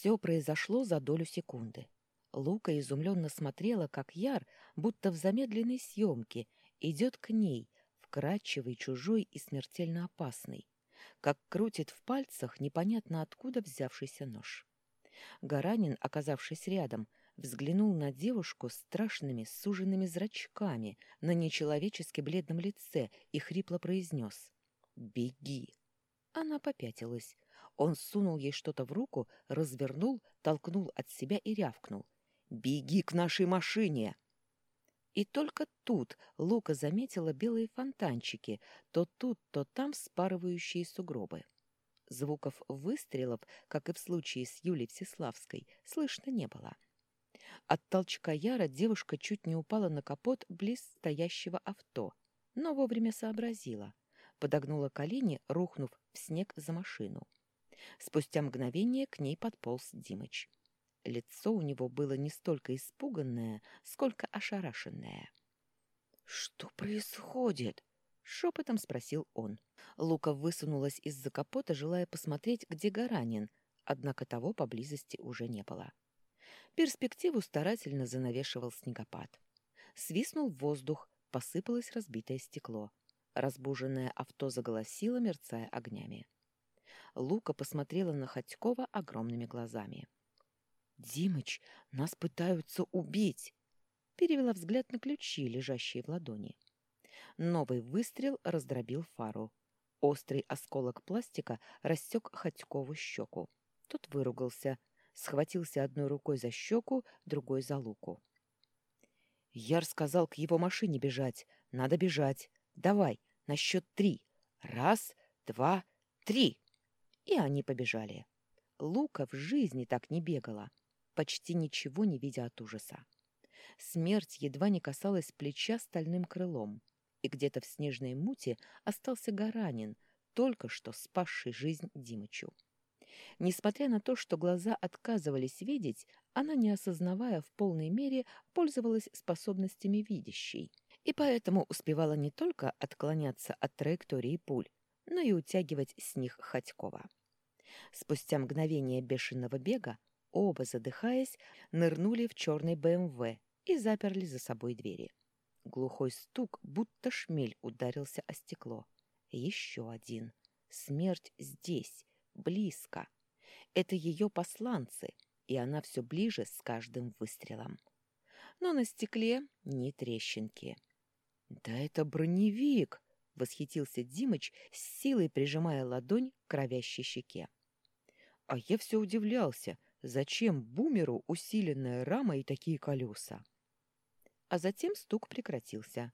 Все произошло за долю секунды. Лука изумленно смотрела, как Яр, будто в замедленной съемке, идет к ней, вкрадчивый, чужой и смертельно опасный, как крутит в пальцах непонятно откуда взявшийся нож. Гаранин, оказавшись рядом, взглянул на девушку страшными суженными зрачками на нечеловечески бледном лице и хрипло произнес «Беги!». Она попятилась. Он сунул ей что-то в руку, развернул, толкнул от себя и рявкнул. «Беги к нашей машине!» И только тут Лука заметила белые фонтанчики, то тут, то там спарывающие сугробы. Звуков выстрелов, как и в случае с Юлей Всеславской, слышно не было. От толчка Яра девушка чуть не упала на капот близ стоящего авто, но вовремя сообразила. Подогнула колени, рухнув в снег за машину. Спустя мгновение к ней подполз Димыч. Лицо у него было не столько испуганное, сколько ошарашенное. «Что происходит?» — шепотом спросил он. Лука высунулась из-за капота, желая посмотреть, где Гаранин, однако того поблизости уже не было. Перспективу старательно занавешивал снегопад. Свистнул воздух, посыпалось разбитое стекло. Разбуженное авто заголосило, мерцая огнями. Лука посмотрела на Ходькова огромными глазами. — «Димыч, нас пытаются убить!» Перевела взгляд на ключи, лежащие в ладони. Новый выстрел раздробил фару. Острый осколок пластика рассек Ходькову щеку. Тот выругался, схватился одной рукой за щеку, другой за луку. Яр сказал к его машине бежать. Надо бежать. Давай, на счет три. Раз, два, три. И они побежали. Лука в жизни так не бегала почти ничего не видя от ужаса. Смерть едва не касалась плеча стальным крылом, и где-то в снежной муте остался Гаранин, только что спасший жизнь Димычу. Несмотря на то, что глаза отказывались видеть, она, не осознавая в полной мере, пользовалась способностями видящей, и поэтому успевала не только отклоняться от траектории пуль, но и утягивать с них Ходькова. Спустя мгновение бешеного бега Оба, задыхаясь, нырнули в черный БМВ и заперли за собой двери. Глухой стук, будто шмель, ударился о стекло. Еще один. Смерть здесь, близко. Это ее посланцы, и она все ближе с каждым выстрелом. Но на стекле ни трещинки. «Да это броневик!» — восхитился Димыч, с силой прижимая ладонь к кровящей щеке. А я все удивлялся — Зачем бумеру усиленная рама и такие колеса? А затем стук прекратился.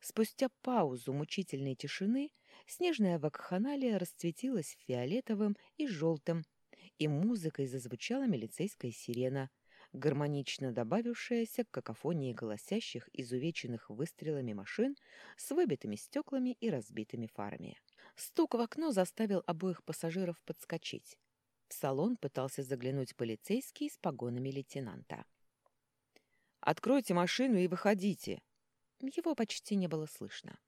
Спустя паузу мучительной тишины снежная вакханалия расцветилась фиолетовым и желтым, и музыкой зазвучала милицейская сирена, гармонично добавившаяся к какофонии голосящих, изувеченных выстрелами машин с выбитыми стеклами и разбитыми фарами. Стук в окно заставил обоих пассажиров подскочить. В салон пытался заглянуть полицейский с погонами лейтенанта. «Откройте машину и выходите!» Его почти не было слышно.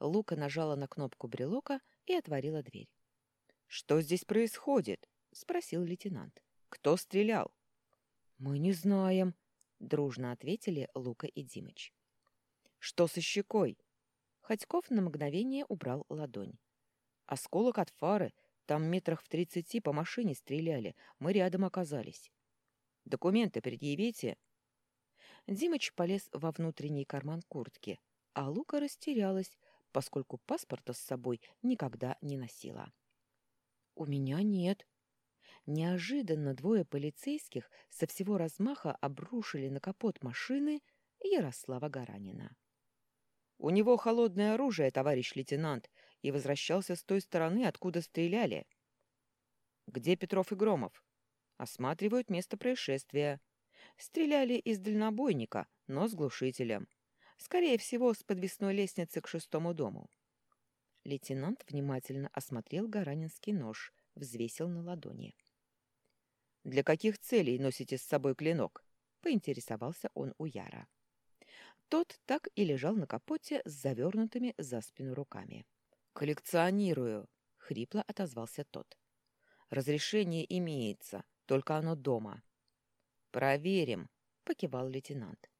Лука нажала на кнопку брелока и отворила дверь. «Что здесь происходит?» — спросил лейтенант. «Кто стрелял?» «Мы не знаем», — дружно ответили Лука и Димыч. «Что со щекой?» Ходьков на мгновение убрал ладонь. «Осколок от фары там метрах в тридцати по машине стреляли. Мы рядом оказались. Документы предъявите. Димыч полез во внутренний карман куртки, а Лука растерялась, поскольку паспорта с собой никогда не носила. «У меня нет». Неожиданно двое полицейских со всего размаха обрушили на капот машины Ярослава Гаранина. «У него холодное оружие, товарищ лейтенант и возвращался с той стороны, откуда стреляли. «Где Петров и Громов?» «Осматривают место происшествия. Стреляли из дальнобойника, но с глушителем. Скорее всего, с подвесной лестницы к шестому дому». Лейтенант внимательно осмотрел гаранинский нож, взвесил на ладони. «Для каких целей носите с собой клинок?» — поинтересовался он у Яра. Тот так и лежал на капоте с завернутыми за спину руками. «Коллекционирую», — хрипло отозвался тот. «Разрешение имеется. только оно дома. Проверим, покивал лейтенант.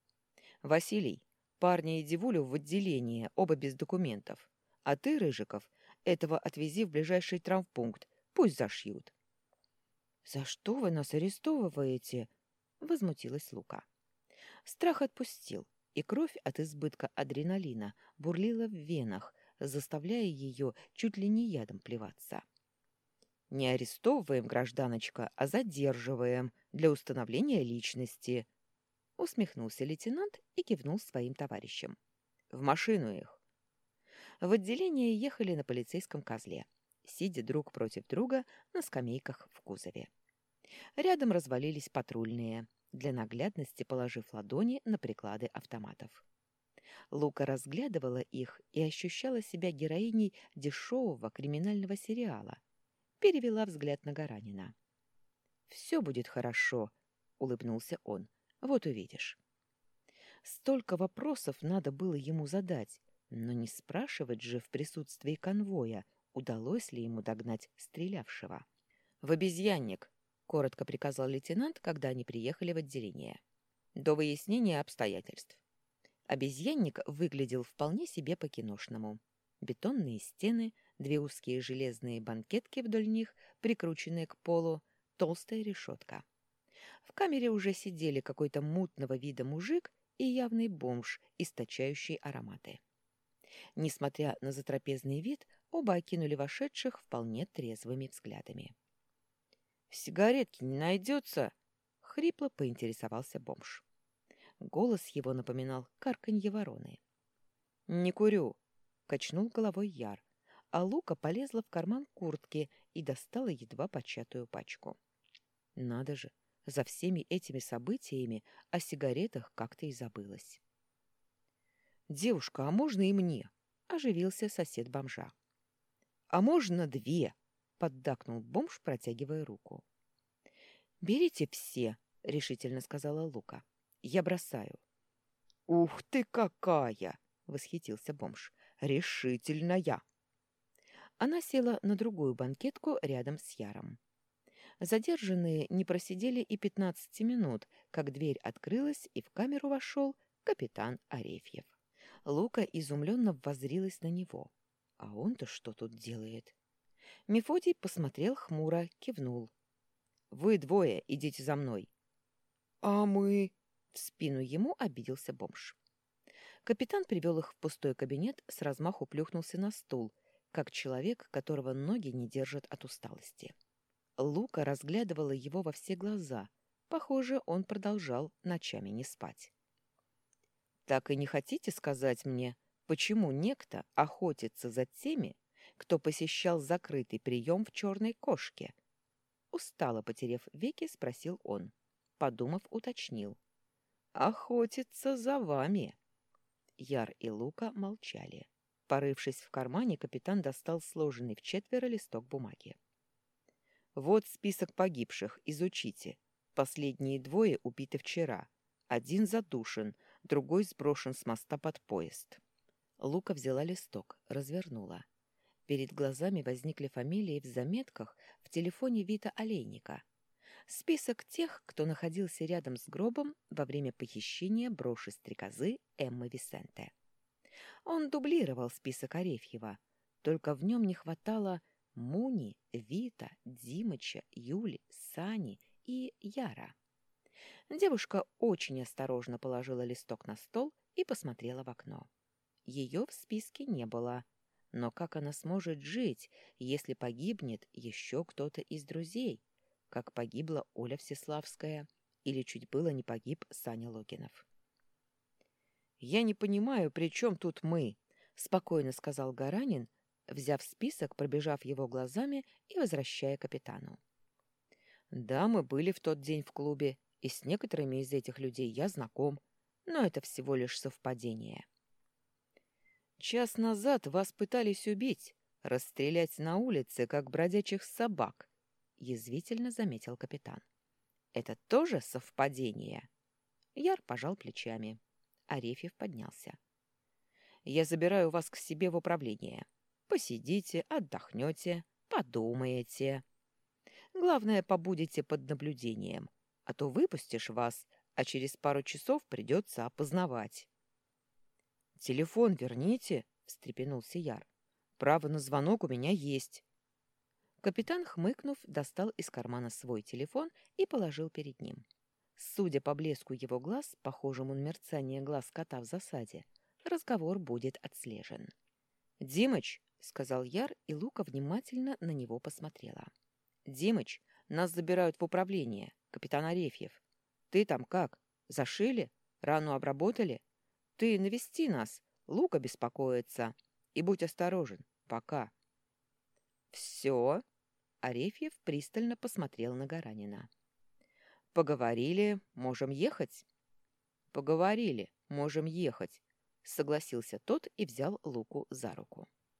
Василий, парня и девулю в отделение, оба без документов. А ты, Рыжиков, этого отвези в ближайший травмпункт, пусть зашьют. «За что вы нас арестовываете?» — возмутилась Лука. Страх отпустил, и кровь от избытка адреналина бурлила в венах, заставляя ее чуть ли не ядом плеваться. «Не арестовываем, гражданочка, а задерживаем для установления личности», — усмехнулся лейтенант и кивнул своим товарищам. «В машину их». В отделение ехали на полицейском козле, сидя друг против друга на скамейках в кузове. Рядом развалились патрульные, для наглядности положив ладони на приклады автоматов. Лука разглядывала их и ощущала себя героиней дешевого криминального сериала. Перевела взгляд на Гаранина. «Все будет хорошо», — улыбнулся он. «Вот увидишь». Столько вопросов надо было ему задать, но не спрашивать же в присутствии конвоя, удалось ли ему догнать стрелявшего. «В обезьянник!» — коротко приказал лейтенант, когда они приехали в отделение. «До выяснения обстоятельств». Обезьянник выглядел вполне себе по-киношному. Бетонные стены, две узкие железные банкетки вдоль них, прикрученные к полу, толстая решетка. В камере уже сидели какой-то мутного вида мужик и явный бомж, источающий ароматы. Несмотря на затрапезный вид, оба окинули вошедших вполне трезвыми взглядами. «Сигаретки не найдется?» — хрипло поинтересовался бомж. Голос его напоминал карканье вороны. «Не курю», — качнул головой Яр, а Лука полезла в карман куртки и достала едва початую пачку. Надо же, за всеми этими событиями о сигаретах как-то и забылось. «Девушка, а можно и мне?» — оживился сосед бомжа. «А можно две?» — поддакнул бомж, протягивая руку. «Берите все», — решительно сказала Лука. «Я бросаю». «Ух ты какая!» — восхитился бомж. «Решительная!» Она села на другую банкетку рядом с Яром. Задержанные не просидели и пятнадцати минут, как дверь открылась, и в камеру вошел капитан Арефьев. Лука изумленно воззрилась на него. А он-то что тут делает? Мефодий посмотрел хмуро, кивнул. «Вы двое идите за мной». «А мы...» — в спину ему обиделся бомж. Капитан привел их в пустой кабинет, с размаху плюхнулся на стул, как человек, которого ноги не держат от усталости. Лука разглядывала его во все глаза. Похоже, он продолжал ночами не спать. Так и не хотите сказать мне, почему некто охотится за теми, кто посещал закрытый прием в черной кошке? Устало потерев веки, спросил он. Подумав, уточнил. «Охотится за вами!» Яр и Лука молчали. Порывшись в кармане, капитан достал сложенный в четверо листок бумаги. «Вот список погибших, изучите. Последние двое убиты вчера. Один задушен, другой сброшен с моста под поезд. Лука взяла листок, развернула. Перед глазами возникли фамилии в заметках в телефоне Вита Олейника. Список тех, кто находился рядом с гробом во время похищения броши-стрекозы Эммы Висенте. Он дублировал список Арефьева, только в нем не хватало Муни, Вита, Димыча, Юли, Сани и Яра. Девушка очень осторожно положила листок на стол и посмотрела в окно. Ее в списке не было. Но как она сможет жить, если погибнет еще кто-то из друзей, как погибла Оля Всеславская или чуть было не погиб Саня Логинов? «Я не понимаю, при чем тут мы?» — спокойно сказал Гаранин, взяв список, пробежав его глазами и возвращая капитану. «Да, мы были в тот день в клубе, и с некоторыми из этих людей я знаком, но это всего лишь совпадение. Час назад вас пытались убить, расстрелять на улице, как бродячих собак, — язвительно заметил капитан. Это тоже совпадение? Яр пожал плечами. Арефьев поднялся. Я забираю вас к себе в управление. Посидите, отдохнете, подумаете. Главное, побудете под наблюдением, а то выпустишь вас, а через пару часов придется опознавать. «Телефон верните», — встрепенулся Яр. «Право на звонок у меня есть». Капитан, хмыкнув, достал из кармана свой телефон и положил перед ним. Судя по блеску его глаз, похожему на мерцание глаз кота в засаде, разговор будет отслежен. «Димыч», — сказал Яр, и Лука внимательно на него посмотрела. «Димыч, нас забирают в управление, капитан Арефьев. Ты там как? Зашили? Рану обработали? Ты навести нас, Лука беспокоится. И будь осторожен, пока». «Все?» — Арефьев пристально посмотрел на Гаранина. «Поговорили, можем ехать?» «Поговорили, можем ехать», — согласился тот и взял Луку за руку.